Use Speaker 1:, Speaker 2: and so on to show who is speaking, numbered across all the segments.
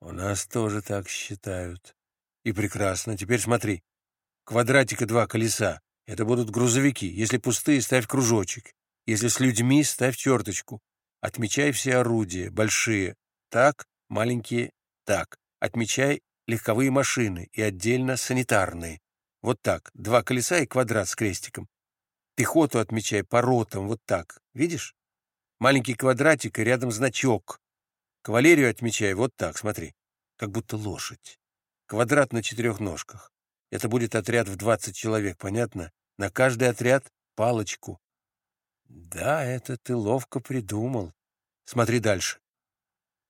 Speaker 1: У нас тоже так считают. И прекрасно. Теперь смотри. Квадратика два колеса. Это будут грузовики. Если пустые, ставь кружочек. Если с людьми, ставь черточку. Отмечай все орудия. Большие. Так. Маленькие. Так. Отмечай легковые машины и отдельно санитарные. Вот так. Два колеса и квадрат с крестиком. Пехоту отмечай по ротам. Вот так. Видишь? Маленький квадратик и рядом значок. Кавалерию отмечай вот так, смотри. Как будто лошадь. Квадрат на четырех ножках. Это будет отряд в 20 человек, понятно? На каждый отряд палочку. Да, это ты ловко придумал. Смотри дальше.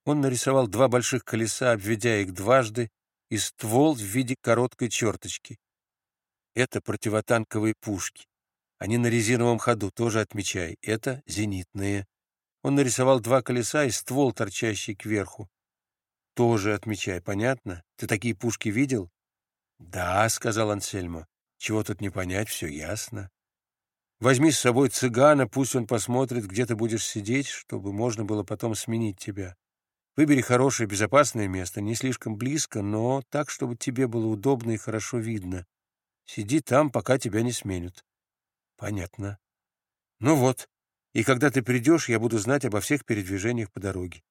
Speaker 1: Он нарисовал два больших колеса, обведя их дважды, и ствол в виде короткой черточки. Это противотанковые пушки. Они на резиновом ходу, тоже отмечай. Это зенитные. Он нарисовал два колеса и ствол, торчащий кверху. Тоже отмечай, понятно? Ты такие пушки видел? Да, — сказал Ансельмо. Чего тут не понять, все ясно. Возьми с собой цыгана, пусть он посмотрит, где ты будешь сидеть, чтобы можно было потом сменить тебя. Выбери хорошее, безопасное место, не слишком близко, но так, чтобы тебе было удобно и хорошо видно. Сиди там, пока тебя не сменят. Понятно. Ну вот, и когда ты придешь, я буду знать обо всех передвижениях по дороге.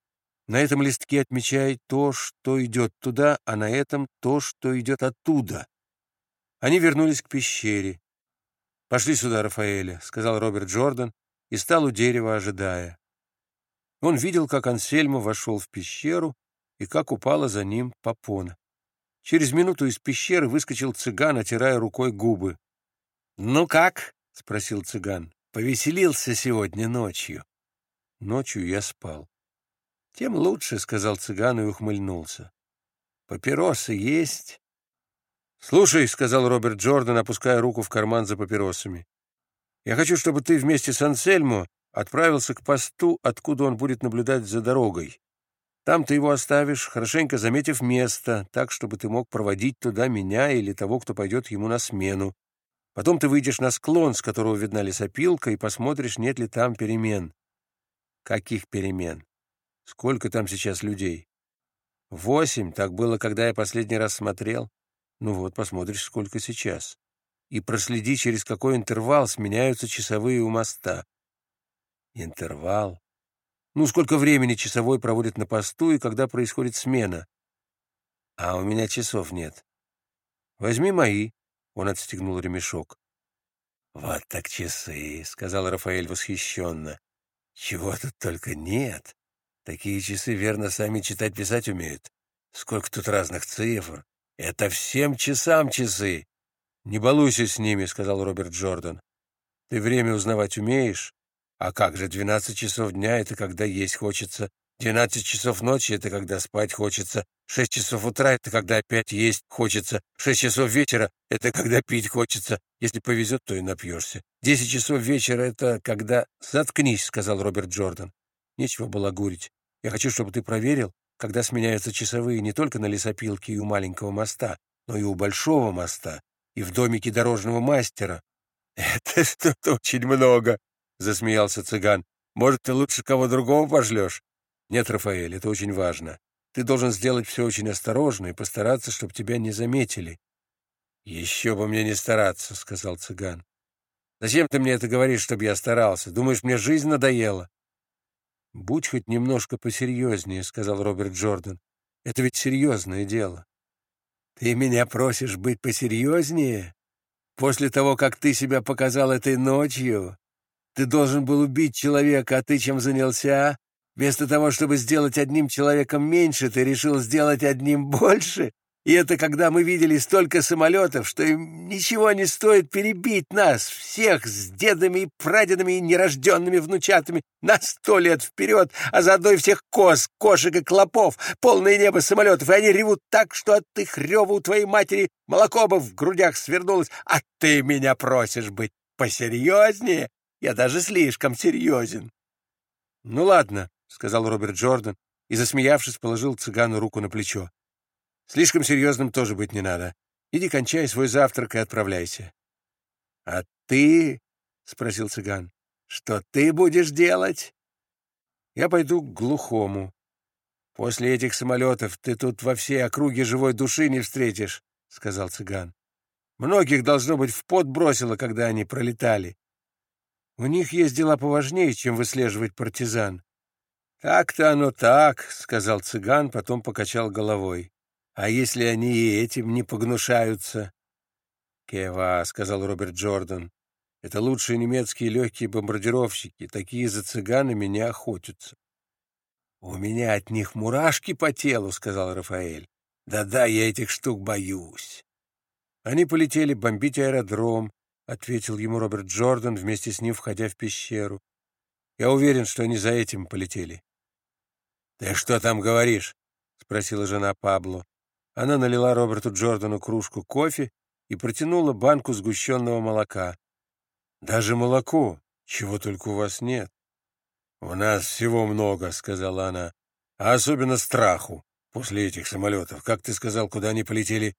Speaker 1: На этом листке отмечай то, что идет туда, а на этом то, что идет оттуда. Они вернулись к пещере. «Пошли сюда, Рафаэля», — сказал Роберт Джордан и стал у дерева, ожидая. Он видел, как Ансельмо вошел в пещеру и как упала за ним попона. Через минуту из пещеры выскочил цыган, отирая рукой губы. «Ну как?» — спросил цыган. «Повеселился сегодня ночью». Ночью я спал. «Тем лучше», — сказал цыган и ухмыльнулся. «Папиросы есть?» «Слушай», — сказал Роберт Джордан, опуская руку в карман за папиросами. «Я хочу, чтобы ты вместе с Ансельмо отправился к посту, откуда он будет наблюдать за дорогой. Там ты его оставишь, хорошенько заметив место, так, чтобы ты мог проводить туда меня или того, кто пойдет ему на смену. Потом ты выйдешь на склон, с которого видна лесопилка, и посмотришь, нет ли там перемен. Каких перемен? Сколько там сейчас людей? Восемь, так было, когда я последний раз смотрел. Ну вот, посмотришь, сколько сейчас. И проследи, через какой интервал сменяются часовые у моста. Интервал? Ну, сколько времени часовой проводит на посту и когда происходит смена? А у меня часов нет. Возьми мои. Он отстегнул ремешок. Вот так часы, сказал Рафаэль восхищенно. Чего тут только нет. Такие часы, верно, сами читать-писать умеют. Сколько тут разных цифр. Это всем часам часы. Не балуйся с ними, сказал Роберт Джордан. Ты время узнавать умеешь? А как же, 12 часов дня — это когда есть хочется, 12 часов ночи — это когда спать хочется, 6 часов утра — это когда опять есть хочется, 6 часов вечера — это когда пить хочется, если повезет, то и напьешься. 10 часов вечера — это когда... «Заткнись», — сказал Роберт Джордан. Нечего балагурить. Я хочу, чтобы ты проверил, когда сменяются часовые не только на лесопилке и у маленького моста, но и у большого моста, и в домике дорожного мастера. — Это что-то очень много, — засмеялся цыган. «Может, ты лучше кого другого пошлешь?» «Нет, Рафаэль, это очень важно. Ты должен сделать все очень осторожно и постараться, чтобы тебя не заметили». «Еще бы мне не стараться», — сказал цыган. «Зачем ты мне это говоришь, чтобы я старался? Думаешь, мне жизнь надоела?» «Будь хоть немножко посерьезнее», — сказал Роберт Джордан. «Это ведь серьезное дело». «Ты меня просишь быть посерьезнее? После того, как ты себя показал этой ночью? Ты должен был убить человека, а ты чем занялся? Вместо того, чтобы сделать одним человеком меньше, ты решил сделать одним больше? И это когда мы видели столько самолетов, что им ничего не стоит перебить нас, всех с дедами и прадедами и нерожденными внучатами, на сто лет вперед, а заодно и всех коз, кошек и клопов, полное небо самолетов, и они ревут так, что от их рева у твоей матери молоко бы в грудях свернулось, а ты меня просишь быть посерьезнее? Я даже слишком серьезен. — Ну ладно, — сказал Роберт Джордан и, засмеявшись, положил цыгану руку на плечо. — Слишком серьезным тоже быть не надо. Иди кончай свой завтрак и отправляйся. — А ты, — спросил цыган, — что ты будешь делать? — Я пойду к глухому. — «После этих самолетов ты тут во всей округе живой души не встретишь», — сказал цыган. «Многих, должно быть, в пот бросило, когда они пролетали. У них есть дела поважнее, чем выслеживать партизан». «Так-то оно так», — сказал цыган, потом покачал головой. «А если они и этим не погнушаются?» «Кева», — сказал Роберт Джордан, — «это лучшие немецкие легкие бомбардировщики, такие за цыганами не охотятся». «У меня от них мурашки по телу», — сказал Рафаэль. «Да-да, я этих штук боюсь». Они полетели бомбить аэродром, — ответил ему Роберт Джордан, вместе с ним входя в пещеру. «Я уверен, что они за этим полетели». «Ты что там говоришь?» — спросила жена Пабло. Она налила Роберту Джордану кружку кофе и протянула банку сгущенного молока. «Даже молоко, чего только у вас нет». «У нас всего много», — сказала она, — «а особенно страху после этих самолетов. Как ты сказал, куда они полетели?»